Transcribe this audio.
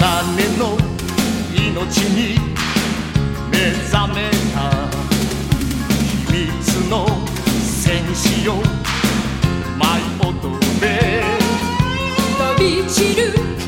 めの命に目覚めた秘密の戦士よ舞い踊れ。飛び散る